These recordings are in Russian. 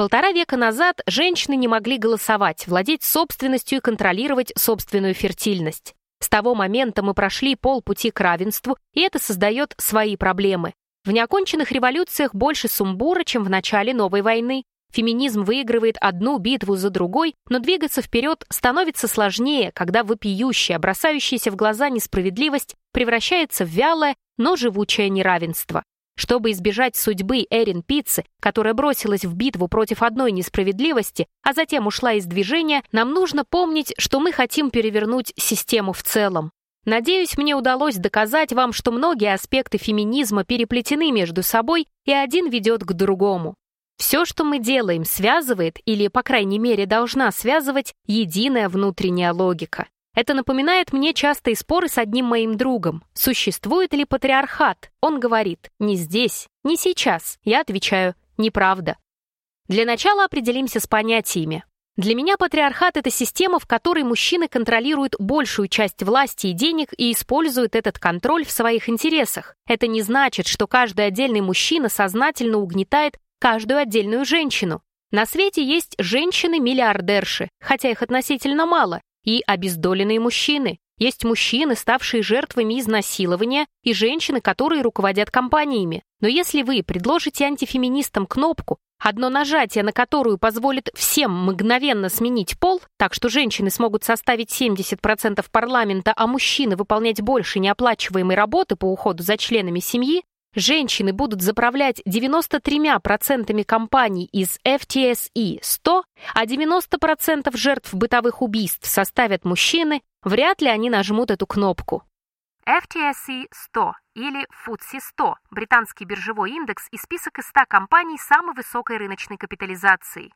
Полтора века назад женщины не могли голосовать, владеть собственностью и контролировать собственную фертильность. С того момента мы прошли полпути к равенству, и это создает свои проблемы. В неоконченных революциях больше сумбура, чем в начале новой войны. Феминизм выигрывает одну битву за другой, но двигаться вперед становится сложнее, когда вопиющая, бросающаяся в глаза несправедливость превращается в вялое, но живучее неравенство. Чтобы избежать судьбы Эрин Пиццы, которая бросилась в битву против одной несправедливости, а затем ушла из движения, нам нужно помнить, что мы хотим перевернуть систему в целом. Надеюсь, мне удалось доказать вам, что многие аспекты феминизма переплетены между собой, и один ведет к другому. Все, что мы делаем, связывает, или, по крайней мере, должна связывать, единая внутренняя логика. Это напоминает мне частые споры с одним моим другом. Существует ли патриархат? Он говорит, не здесь, не сейчас. Я отвечаю, неправда. Для начала определимся с понятиями. Для меня патриархат — это система, в которой мужчины контролируют большую часть власти и денег и используют этот контроль в своих интересах. Это не значит, что каждый отдельный мужчина сознательно угнетает каждую отдельную женщину. На свете есть женщины-миллиардерши, хотя их относительно мало, и обездоленные мужчины. Есть мужчины, ставшие жертвами изнасилования, и женщины, которые руководят компаниями. Но если вы предложите антифеминистам кнопку, одно нажатие на которую позволит всем мгновенно сменить пол, так что женщины смогут составить 70% парламента, а мужчины выполнять больше неоплачиваемой работы по уходу за членами семьи, женщины будут заправлять 93% компаний из FTSE 100, а 90% жертв бытовых убийств составят мужчины, вряд ли они нажмут эту кнопку. FTSE 100 или FTSE 100 – британский биржевой индекс и список из 100 компаний самой высокой рыночной капитализации.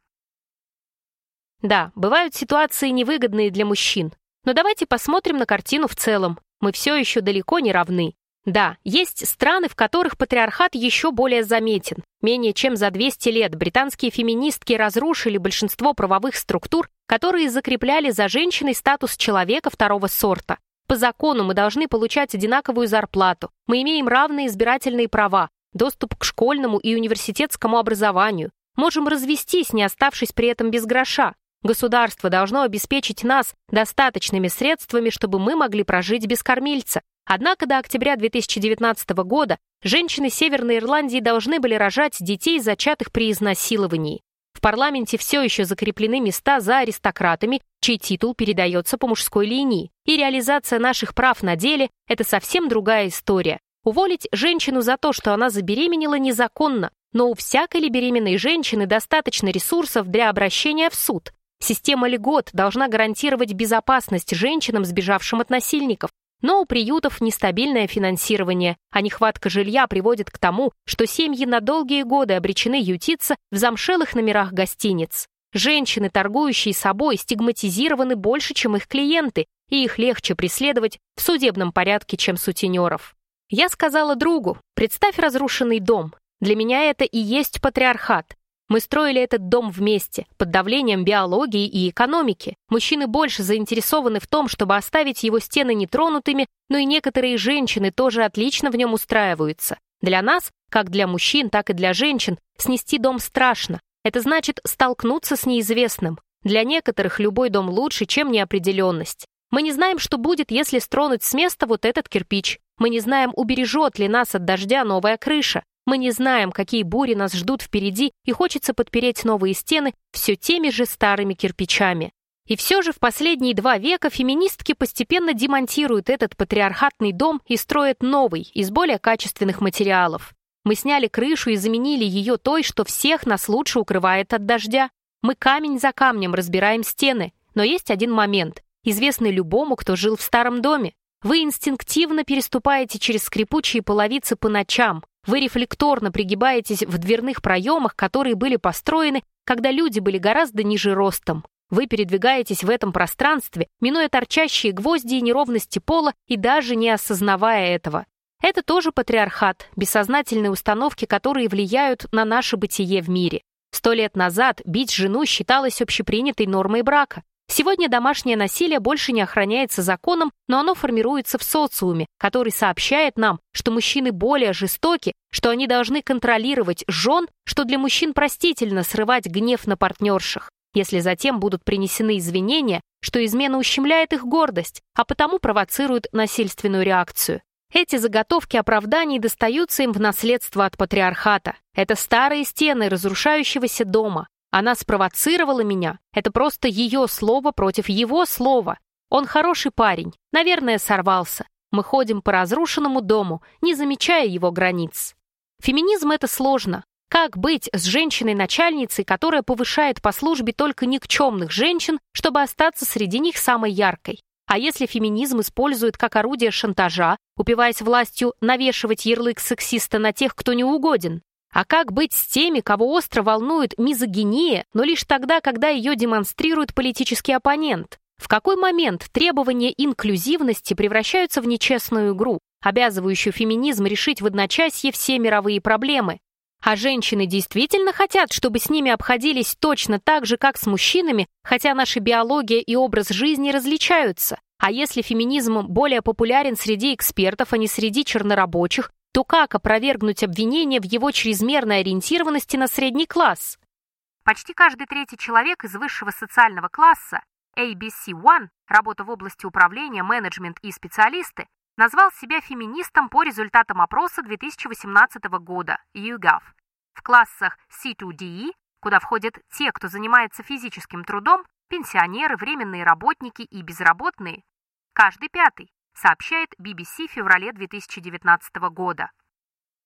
Да, бывают ситуации невыгодные для мужчин, но давайте посмотрим на картину в целом. Мы все еще далеко не равны. Да, есть страны, в которых патриархат еще более заметен. Менее чем за 200 лет британские феминистки разрушили большинство правовых структур, которые закрепляли за женщиной статус человека второго сорта. По закону мы должны получать одинаковую зарплату, мы имеем равные избирательные права, доступ к школьному и университетскому образованию, можем развестись, не оставшись при этом без гроша. Государство должно обеспечить нас достаточными средствами, чтобы мы могли прожить без кормильца, Однако до октября 2019 года женщины Северной Ирландии должны были рожать детей, зачатых при изнасиловании. В парламенте все еще закреплены места за аристократами, чей титул передается по мужской линии. И реализация наших прав на деле – это совсем другая история. Уволить женщину за то, что она забеременела, незаконно, но у всякой ли беременной женщины достаточно ресурсов для обращения в суд. Система льгот должна гарантировать безопасность женщинам, сбежавшим от насильников, но у приютов нестабильное финансирование, а нехватка жилья приводит к тому, что семьи на долгие годы обречены ютиться в замшелых номерах гостиниц. Женщины, торгующие собой, стигматизированы больше, чем их клиенты, и их легче преследовать в судебном порядке, чем сутенеров. Я сказала другу, представь разрушенный дом. Для меня это и есть патриархат. Мы строили этот дом вместе, под давлением биологии и экономики. Мужчины больше заинтересованы в том, чтобы оставить его стены нетронутыми, но и некоторые женщины тоже отлично в нем устраиваются. Для нас, как для мужчин, так и для женщин, снести дом страшно. Это значит столкнуться с неизвестным. Для некоторых любой дом лучше, чем неопределенность. Мы не знаем, что будет, если стронуть с места вот этот кирпич. Мы не знаем, убережет ли нас от дождя новая крыша. Мы не знаем, какие бури нас ждут впереди, и хочется подпереть новые стены все теми же старыми кирпичами. И все же в последние два века феминистки постепенно демонтируют этот патриархатный дом и строят новый, из более качественных материалов. Мы сняли крышу и заменили ее той, что всех нас лучше укрывает от дождя. Мы камень за камнем разбираем стены. Но есть один момент, известный любому, кто жил в старом доме. Вы инстинктивно переступаете через скрипучие половицы по ночам, вы рефлекторно пригибаетесь в дверных проемах, которые были построены, когда люди были гораздо ниже ростом. Вы передвигаетесь в этом пространстве, минуя торчащие гвозди и неровности пола и даже не осознавая этого. Это тоже патриархат, бессознательные установки, которые влияют на наше бытие в мире. Сто лет назад бить жену считалось общепринятой нормой брака. Сегодня домашнее насилие больше не охраняется законом, но оно формируется в социуме, который сообщает нам, что мужчины более жестоки, что они должны контролировать жен, что для мужчин простительно срывать гнев на партнершах, если затем будут принесены извинения, что измена ущемляет их гордость, а потому провоцирует насильственную реакцию. Эти заготовки оправданий достаются им в наследство от патриархата. Это старые стены разрушающегося дома, она спровоцировала меня. Это просто ее слово против его слова. Он хороший парень. Наверное, сорвался. Мы ходим по разрушенному дому, не замечая его границ. Феминизм — это сложно. Как быть с женщиной-начальницей, которая повышает по службе только никчемных женщин, чтобы остаться среди них самой яркой? А если феминизм использует как орудие шантажа, упиваясь властью навешивать ярлык сексиста на тех, кто не угоден? А как быть с теми, кого остро волнует мизогиния, но лишь тогда, когда ее демонстрирует политический оппонент? В какой момент требования инклюзивности превращаются в нечестную игру, обязывающую феминизм решить в одночасье все мировые проблемы? А женщины действительно хотят, чтобы с ними обходились точно так же, как с мужчинами, хотя наша биология и образ жизни различаются? А если феминизм более популярен среди экспертов, а не среди чернорабочих, то как опровергнуть обвинение в его чрезмерной ориентированности на средний класс? Почти каждый третий человек из высшего социального класса ABC-1, работа в области управления, менеджмент и специалисты, назвал себя феминистом по результатам опроса 2018 года YouGov. В классах C2DE, куда входят те, кто занимается физическим трудом, пенсионеры, временные работники и безработные, каждый пятый сообщает BBC в феврале 2019 года.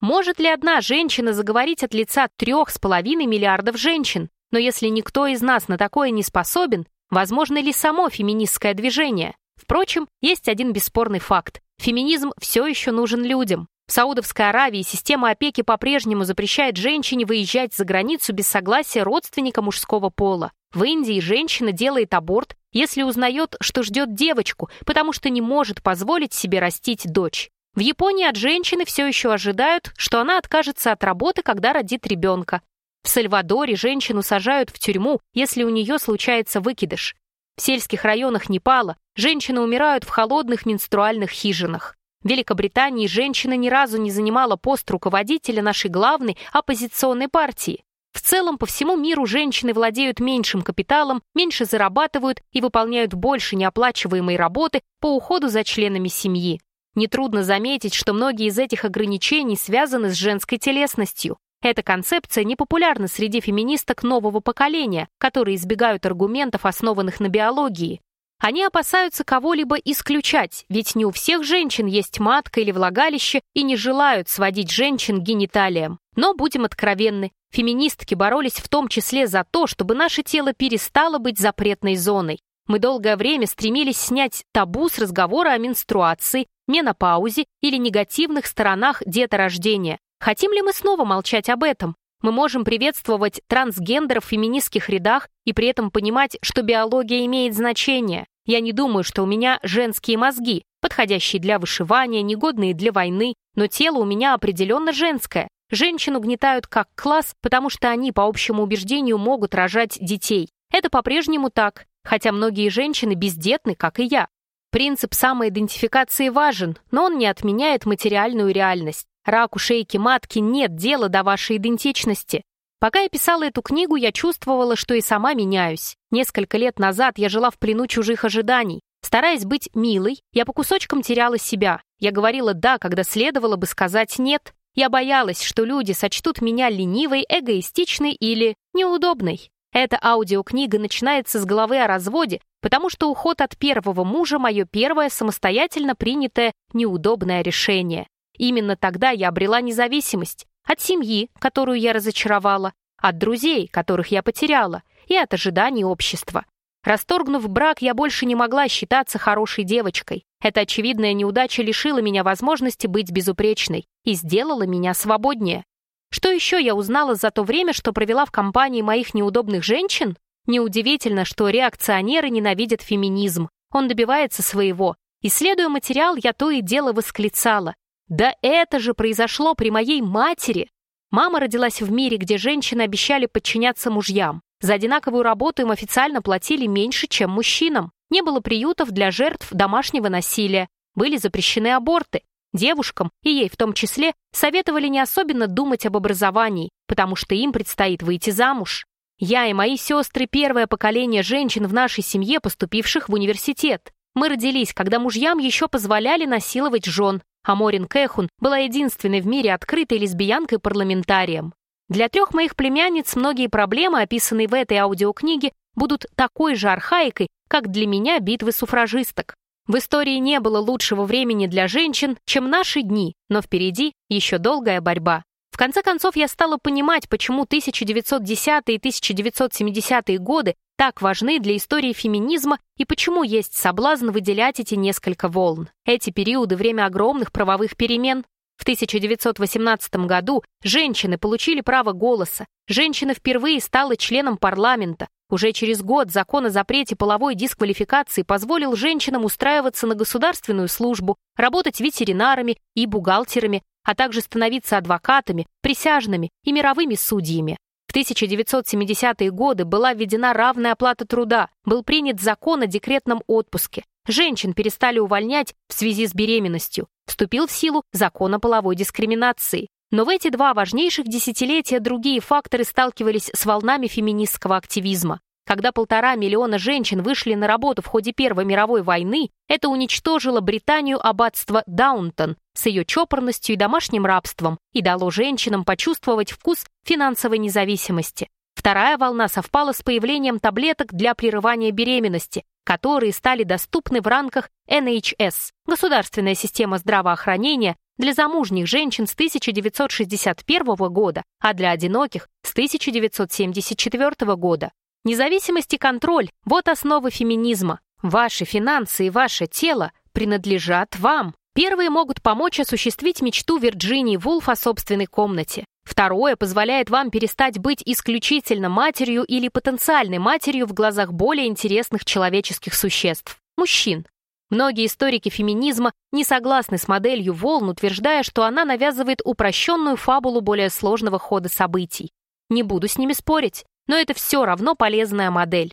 Может ли одна женщина заговорить от лица трех с половиной миллиардов женщин? Но если никто из нас на такое не способен, возможно ли само феминистское движение? Впрочем, есть один бесспорный факт. Феминизм все еще нужен людям. В Саудовской Аравии система опеки по-прежнему запрещает женщине выезжать за границу без согласия родственника мужского пола. В Индии женщина делает аборт, если узнает, что ждет девочку, потому что не может позволить себе растить дочь. В Японии от женщины все еще ожидают, что она откажется от работы, когда родит ребенка. В Сальвадоре женщину сажают в тюрьму, если у нее случается выкидыш. В сельских районах Непала женщины умирают в холодных менструальных хижинах. В Великобритании женщина ни разу не занимала пост руководителя нашей главной оппозиционной партии. В целом, по всему миру женщины владеют меньшим капиталом, меньше зарабатывают и выполняют больше неоплачиваемой работы по уходу за членами семьи. Нетрудно заметить, что многие из этих ограничений связаны с женской телесностью. Эта концепция не популярна среди феминисток нового поколения, которые избегают аргументов, основанных на биологии. Они опасаются кого-либо исключать, ведь не у всех женщин есть матка или влагалище и не желают сводить женщин гениталиям. Но будем откровенны, феминистки боролись в том числе за то, чтобы наше тело перестало быть запретной зоной. Мы долгое время стремились снять табу с разговора о менструации, менопаузе или негативных сторонах деторождения. Хотим ли мы снова молчать об этом? Мы можем приветствовать трансгендеров в феминистских рядах и при этом понимать, что биология имеет значение. Я не думаю, что у меня женские мозги, подходящие для вышивания, негодные для войны, но тело у меня определенно женское. Женщин угнетают как класс, потому что они, по общему убеждению, могут рожать детей. Это по-прежнему так, хотя многие женщины бездетны, как и я. Принцип самоидентификации важен, но он не отменяет материальную реальность. Раку шейки матки нет дела до вашей идентичности. Пока я писала эту книгу, я чувствовала, что и сама меняюсь. Несколько лет назад я жила в плену чужих ожиданий. Стараясь быть милой, я по кусочкам теряла себя. Я говорила «да», когда следовало бы сказать «нет». Я боялась, что люди сочтут меня ленивой, эгоистичной или неудобной. Эта аудиокнига начинается с главы о разводе, потому что уход от первого мужа – мое первое самостоятельно принятое неудобное решение. Именно тогда я обрела независимость от семьи, которую я разочаровала, от друзей, которых я потеряла, и от ожиданий общества. Расторгнув брак, я больше не могла считаться хорошей девочкой. Эта очевидная неудача лишила меня возможности быть безупречной и сделала меня свободнее. Что еще я узнала за то время, что провела в компании моих неудобных женщин? Неудивительно, что реакционеры ненавидят феминизм. Он добивается своего. Исследуя материал, я то и дело восклицала. Да это же произошло при моей матери! Мама родилась в мире, где женщины обещали подчиняться мужьям. За одинаковую работу им официально платили меньше, чем мужчинам. Не было приютов для жертв домашнего насилия. Были запрещены аборты. Девушкам, и ей в том числе, советовали не особенно думать об образовании, потому что им предстоит выйти замуж. Я и мои сестры – первое поколение женщин в нашей семье, поступивших в университет. Мы родились, когда мужьям еще позволяли насиловать жен, а Морин Кэхун была единственной в мире открытой лесбиянкой-парламентарием. Для трех моих племянниц многие проблемы, описанные в этой аудиокниге, будут такой же архаикой, как для меня битвы суфражисток. В истории не было лучшего времени для женщин, чем наши дни, но впереди еще долгая борьба. В конце концов, я стала понимать, почему 1910 и 1970-е годы так важны для истории феминизма и почему есть соблазн выделять эти несколько волн. Эти периоды – время огромных правовых перемен. В 1918 году женщины получили право голоса. Женщина впервые стала членом парламента, уже через год закон о запрете половой дисквалификации позволил женщинам устраиваться на государственную службу, работать ветеринарами и бухгалтерами, а также становиться адвокатами, присяжными и мировыми судьями. В 1970-е годы была введена равная оплата труда, был принят закон о декретном отпуске. Женщин перестали увольнять в связи с беременностью. Вступил в силу закон о половой дискриминации. Но в эти два важнейших десятилетия другие факторы сталкивались с волнами феминистского активизма. Когда полтора миллиона женщин вышли на работу в ходе Первой мировой войны, это уничтожило Британию аббатство Даунтон с ее чопорностью и домашним рабством и дало женщинам почувствовать вкус финансовой независимости. Вторая волна совпала с появлением таблеток для прерывания беременности, которые стали доступны в рамках NHS – государственная система здравоохранения, для замужних женщин с 1961 года, а для одиноких с 1974 года. Независимость и контроль – вот основа феминизма. Ваши финансы и ваше тело принадлежат вам. Первые могут помочь осуществить мечту Вирджинии Вулф о собственной комнате. Второе позволяет вам перестать быть исключительно матерью или потенциальной матерью в глазах более интересных человеческих существ – мужчин. Многие историки феминизма не согласны с моделью волн, утверждая, что она навязывает упрощенную фабулу более сложного хода событий. Не буду с ними спорить, но это все равно полезная модель.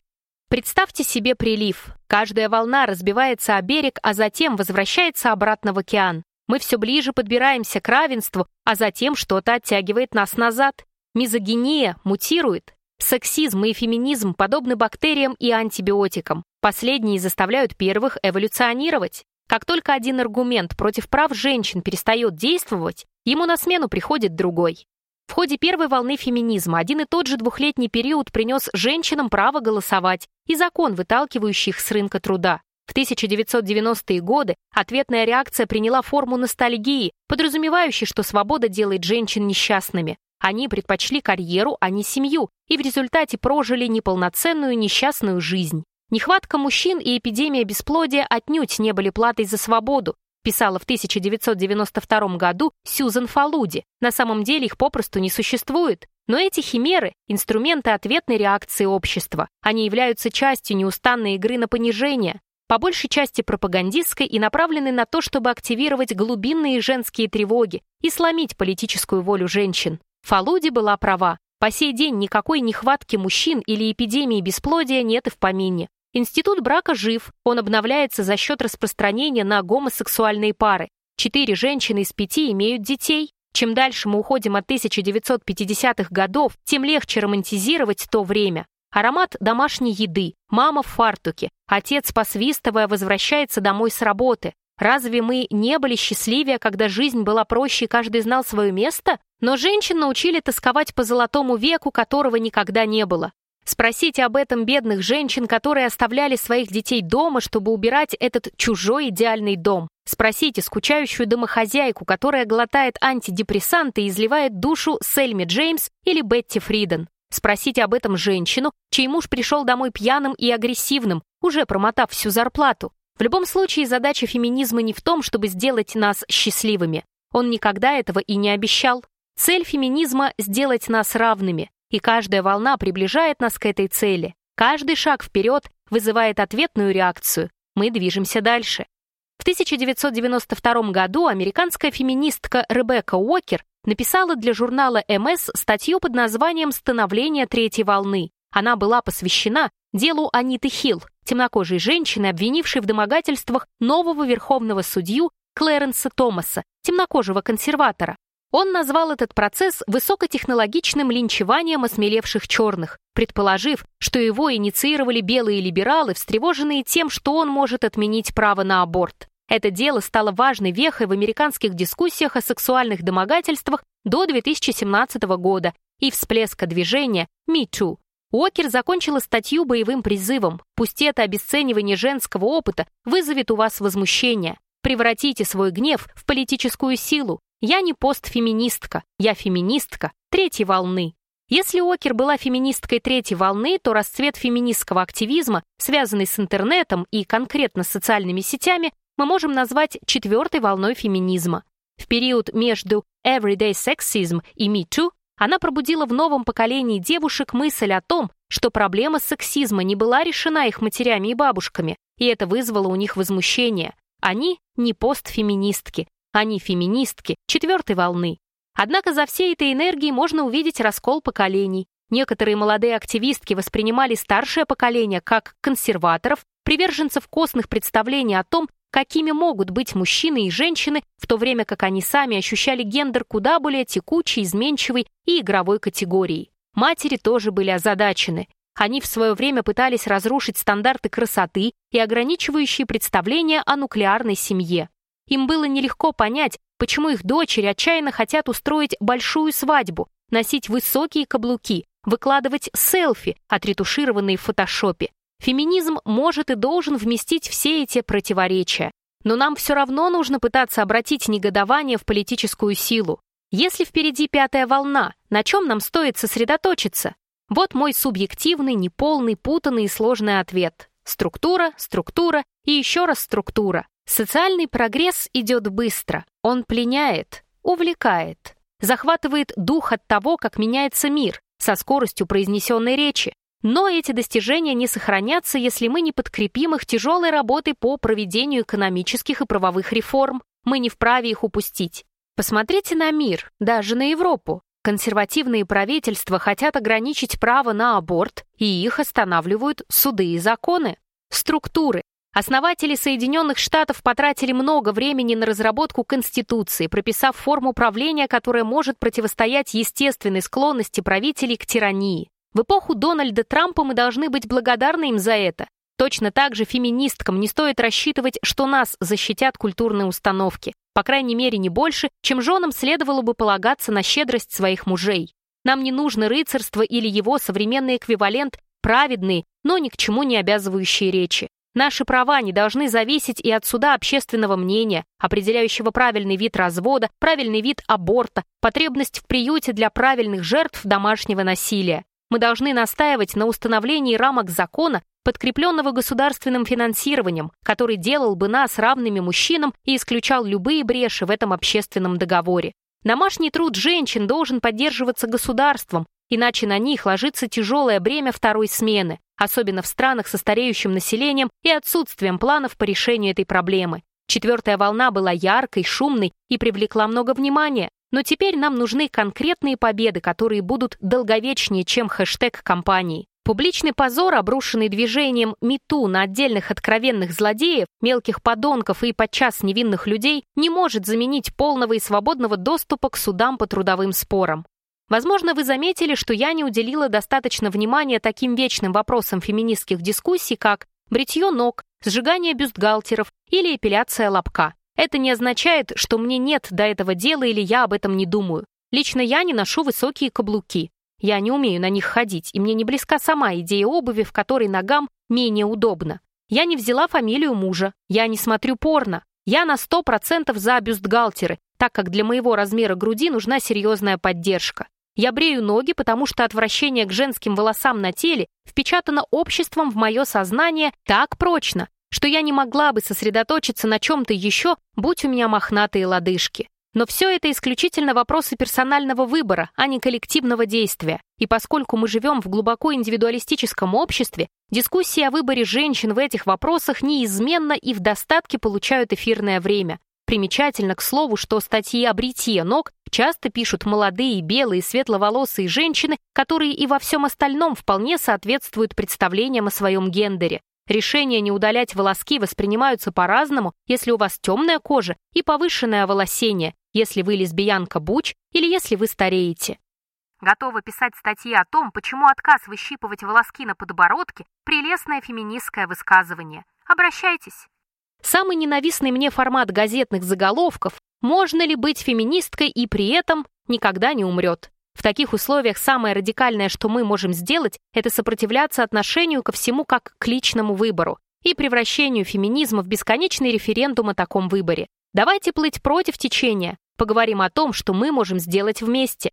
Представьте себе прилив. Каждая волна разбивается о берег, а затем возвращается обратно в океан. Мы все ближе подбираемся к равенству, а затем что-то оттягивает нас назад. Мизогиния мутирует. Сексизм и феминизм подобны бактериям и антибиотикам. Последние заставляют первых эволюционировать. Как только один аргумент против прав женщин перестает действовать, ему на смену приходит другой. В ходе первой волны феминизма один и тот же двухлетний период принес женщинам право голосовать и закон, выталкивающий их с рынка труда. В 1990-е годы ответная реакция приняла форму ностальгии, подразумевающей, что свобода делает женщин несчастными. Они предпочли карьеру, а не семью, и в результате прожили неполноценную несчастную жизнь. Нехватка мужчин и эпидемия бесплодия отнюдь не были платой за свободу, писала в 1992 году Сьюзен Фалуди. На самом деле их попросту не существует. Но эти химеры – инструменты ответной реакции общества. Они являются частью неустанной игры на понижение, по большей части пропагандистской и направлены на то, чтобы активировать глубинные женские тревоги и сломить политическую волю женщин. Фалуди была права. По сей день никакой нехватки мужчин или эпидемии бесплодия нет и в помине. Институт брака жив, он обновляется за счет распространения на гомосексуальные пары. Четыре женщины из пяти имеют детей. Чем дальше мы уходим от 1950-х годов, тем легче романтизировать то время. Аромат домашней еды, мама в фартуке, отец, посвистывая, возвращается домой с работы. Разве мы не были счастливее, когда жизнь была проще и каждый знал свое место? Но женщин научили тосковать по золотому веку, которого никогда не было. Спросите об этом бедных женщин, которые оставляли своих детей дома, чтобы убирать этот чужой идеальный дом. Спросите скучающую домохозяйку, которая глотает антидепрессанты и изливает душу Сельми Джеймс или Бетти Фриден. Спросите об этом женщину, чей муж пришел домой пьяным и агрессивным, уже промотав всю зарплату. В любом случае, задача феминизма не в том, чтобы сделать нас счастливыми. Он никогда этого и не обещал. Цель феминизма — сделать нас равными и каждая волна приближает нас к этой цели. Каждый шаг вперед вызывает ответную реакцию. Мы движемся дальше. В 1992 году американская феминистка Ребекка Уокер написала для журнала MS статью под названием «Становление третьей волны». Она была посвящена делу Аниты Хилл, темнокожей женщины, обвинившей в домогательствах нового верховного судью Клэренса Томаса, темнокожего консерватора. Он назвал этот процесс высокотехнологичным линчеванием осмелевших черных, предположив, что его инициировали белые либералы, встревоженные тем, что он может отменить право на аборт. Это дело стало важной вехой в американских дискуссиях о сексуальных домогательствах до 2017 года и всплеска движения «Me Too». Уокер закончила статью боевым призывом «Пусть это обесценивание женского опыта вызовет у вас возмущение. Превратите свой гнев в политическую силу. Я не постфеминистка, я феминистка третьей волны». Если Окер была феминисткой третьей волны, то расцвет феминистского активизма, связанный с интернетом и конкретно с социальными сетями, мы можем назвать четвертой волной феминизма. В период между Everyday Sexism и Me Too она пробудила в новом поколении девушек мысль о том, что проблема сексизма не была решена их матерями и бабушками, и это вызвало у них возмущение. Они не постфеминистки, они феминистки четвертой волны. Однако за всей этой энергией можно увидеть раскол поколений. Некоторые молодые активистки воспринимали старшее поколение как консерваторов, приверженцев костных представлений о том, какими могут быть мужчины и женщины, в то время как они сами ощущали гендер куда более текучей, изменчивой и игровой категорией. Матери тоже были озадачены. Они в свое время пытались разрушить стандарты красоты и ограничивающие представления о нуклеарной семье. Им было нелегко понять, почему их дочери отчаянно хотят устроить большую свадьбу, носить высокие каблуки, выкладывать селфи, отретушированные в фотошопе. Феминизм может и должен вместить все эти противоречия. Но нам все равно нужно пытаться обратить негодование в политическую силу. Если впереди пятая волна, на чем нам стоит сосредоточиться? Вот мой субъективный, неполный, путанный и сложный ответ. Структура, структура и еще раз структура. Социальный прогресс идет быстро. Он пленяет, увлекает, захватывает дух от того, как меняется мир, со скоростью произнесенной речи. Но эти достижения не сохранятся, если мы не подкрепим их тяжелой работой по проведению экономических и правовых реформ. Мы не вправе их упустить. Посмотрите на мир, даже на Европу. Консервативные правительства хотят ограничить право на аборт, и их останавливают суды и законы. Структуры, Основатели Соединенных Штатов потратили много времени на разработку Конституции, прописав форму правления, которая может противостоять естественной склонности правителей к тирании. В эпоху Дональда Трампа мы должны быть благодарны им за это. Точно так же феминисткам не стоит рассчитывать, что нас защитят культурные установки. По крайней мере, не больше, чем женам следовало бы полагаться на щедрость своих мужей. Нам не нужно рыцарство или его современный эквивалент праведные, но ни к чему не обязывающие речи. Наши права не должны зависеть и от суда общественного мнения, определяющего правильный вид развода, правильный вид аборта, потребность в приюте для правильных жертв домашнего насилия. Мы должны настаивать на установлении рамок закона, подкрепленного государственным финансированием, который делал бы нас равными мужчинам и исключал любые бреши в этом общественном договоре. Домашний труд женщин должен поддерживаться государством, иначе на них ложится тяжелое бремя второй смены, особенно в странах со стареющим населением и отсутствием планов по решению этой проблемы. Четвертая волна была яркой, шумной и привлекла много внимания, но теперь нам нужны конкретные победы, которые будут долговечнее, чем хэштег компании. Публичный позор, обрушенный движением МИТУ на отдельных откровенных злодеев, мелких подонков и подчас невинных людей, не может заменить полного и свободного доступа к судам по трудовым спорам. Возможно, вы заметили, что я не уделила достаточно внимания таким вечным вопросам феминистских дискуссий, как бритье ног, сжигание бюстгальтеров или эпиляция лобка. Это не означает, что мне нет до этого дела или я об этом не думаю. Лично я не ношу высокие каблуки. Я не умею на них ходить, и мне не близка сама идея обуви, в которой ногам менее удобно. Я не взяла фамилию мужа, я не смотрю порно. Я на 100% за бюстгальтеры, так как для моего размера груди нужна серьезная поддержка. Я брею ноги, потому что отвращение к женским волосам на теле впечатано обществом в мое сознание так прочно, что я не могла бы сосредоточиться на чем-то еще, будь у меня мохнатые лодыжки. Но все это исключительно вопросы персонального выбора, а не коллективного действия. И поскольку мы живем в глубоко индивидуалистическом обществе, дискуссии о выборе женщин в этих вопросах неизменно и в достатке получают эфирное время. Примечательно, к слову, что статьи о бритье ног часто пишут молодые, белые, светловолосые женщины, которые и во всем остальном вполне соответствуют представлениям о своем гендере. Решения не удалять волоски воспринимаются по-разному, если у вас темная кожа и повышенное оволосение, если вы лесбиянка буч или если вы стареете. Готова писать статьи о том, почему отказ выщипывать волоски на подбородке – прелестное феминистское высказывание. Обращайтесь. Самый ненавистный мне формат газетных заголовков «Можно ли быть феминисткой и при этом никогда не умрет?» В таких условиях самое радикальное, что мы можем сделать, это сопротивляться отношению ко всему как к личному выбору и превращению феминизма в бесконечный референдум о таком выборе. Давайте плыть против течения, поговорим о том, что мы можем сделать вместе.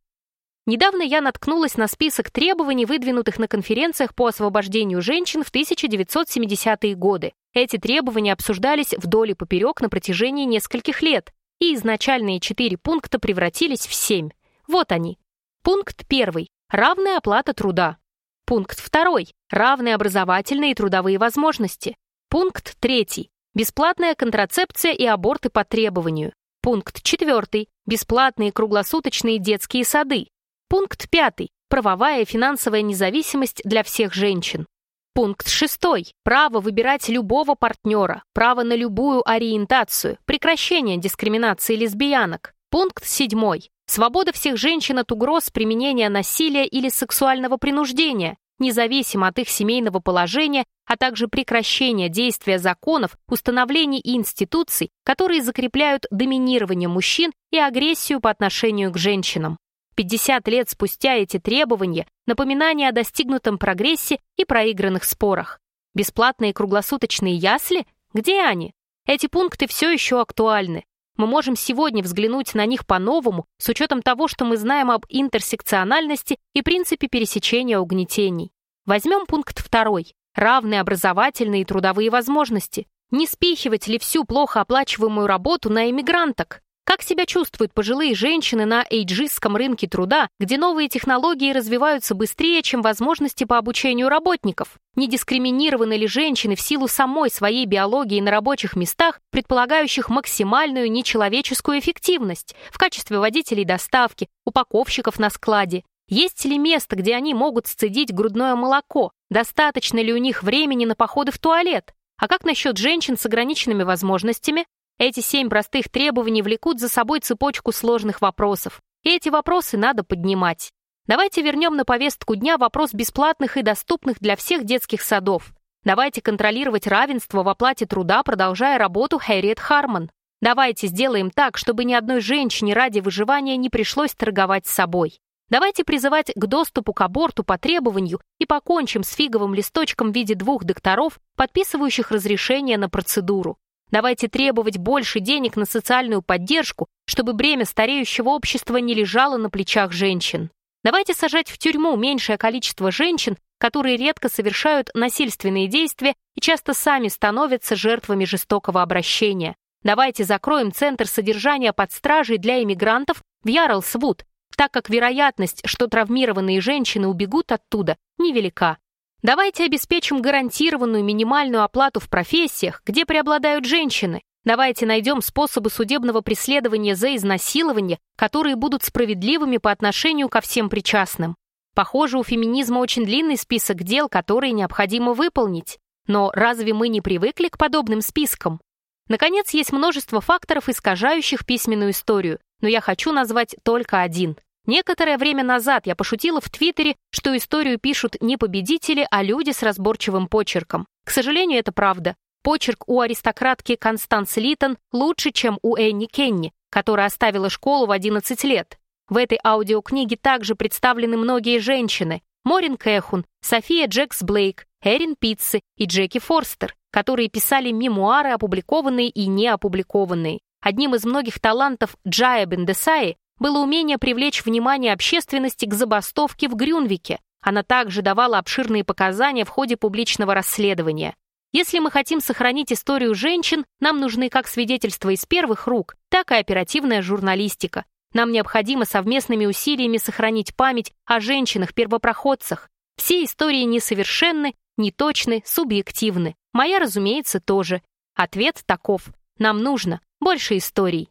Недавно я наткнулась на список требований, выдвинутых на конференциях по освобождению женщин в 1970-е годы. Эти требования обсуждались вдоль и поперек на протяжении нескольких лет, и изначальные четыре пункта превратились в семь. Вот они. Пункт первый. Равная оплата труда. Пункт второй. Равные образовательные и трудовые возможности. Пункт третий. Бесплатная контрацепция и аборты по требованию. Пункт четвертый. Бесплатные круглосуточные детские сады. Пункт пятый. Правовая и финансовая независимость для всех женщин. Пункт шестой. Право выбирать любого партнера, право на любую ориентацию, прекращение дискриминации лесбиянок. Пункт седьмой. Свобода всех женщин от угроз применения насилия или сексуального принуждения, независимо от их семейного положения, а также прекращение действия законов, установлений и институций, которые закрепляют доминирование мужчин и агрессию по отношению к женщинам. 50 лет спустя эти требования – напоминание о достигнутом прогрессе и проигранных спорах. Бесплатные круглосуточные ясли? Где они? Эти пункты все еще актуальны. Мы можем сегодня взглянуть на них по-новому с учетом того, что мы знаем об интерсекциональности и принципе пересечения угнетений. Возьмем пункт второй. Равные образовательные и трудовые возможности. Не спихивать ли всю плохо оплачиваемую работу на иммигранток? Как себя чувствуют пожилые женщины на эйджистском рынке труда, где новые технологии развиваются быстрее, чем возможности по обучению работников? Не дискриминированы ли женщины в силу самой своей биологии на рабочих местах, предполагающих максимальную нечеловеческую эффективность в качестве водителей доставки, упаковщиков на складе? Есть ли место, где они могут сцедить грудное молоко? Достаточно ли у них времени на походы в туалет? А как насчет женщин с ограниченными возможностями? Эти семь простых требований влекут за собой цепочку сложных вопросов. И эти вопросы надо поднимать. Давайте вернем на повестку дня вопрос бесплатных и доступных для всех детских садов. Давайте контролировать равенство в оплате труда, продолжая работу Хэрриет Харман. Давайте сделаем так, чтобы ни одной женщине ради выживания не пришлось торговать с собой. Давайте призывать к доступу к аборту по требованию и покончим с фиговым листочком в виде двух докторов, подписывающих разрешение на процедуру. Давайте требовать больше денег на социальную поддержку, чтобы бремя стареющего общества не лежало на плечах женщин. Давайте сажать в тюрьму меньшее количество женщин, которые редко совершают насильственные действия и часто сами становятся жертвами жестокого обращения. Давайте закроем центр содержания под стражей для иммигрантов в Ярлсвуд, так как вероятность, что травмированные женщины убегут оттуда, невелика. Давайте обеспечим гарантированную минимальную оплату в профессиях, где преобладают женщины. Давайте найдем способы судебного преследования за изнасилование, которые будут справедливыми по отношению ко всем причастным. Похоже, у феминизма очень длинный список дел, которые необходимо выполнить. Но разве мы не привыкли к подобным спискам? Наконец, есть множество факторов, искажающих письменную историю, но я хочу назвать только один. Некоторое время назад я пошутила в Твиттере, что историю пишут не победители, а люди с разборчивым почерком. К сожалению, это правда. Почерк у аристократки Констанс Литон лучше, чем у Энни Кенни, которая оставила школу в 11 лет. В этой аудиокниге также представлены многие женщины. Морин Кэхун, София Джекс Блейк, Эрин Питцы и Джеки Форстер, которые писали мемуары, опубликованные и не опубликованные. Одним из многих талантов Джая Бендесаи было умение привлечь внимание общественности к забастовке в Грюнвике. Она также давала обширные показания в ходе публичного расследования. Если мы хотим сохранить историю женщин, нам нужны как свидетельства из первых рук, так и оперативная журналистика. Нам необходимо совместными усилиями сохранить память о женщинах-первопроходцах. Все истории несовершенны, неточны, субъективны. Моя, разумеется, тоже. Ответ таков. Нам нужно Больше историй.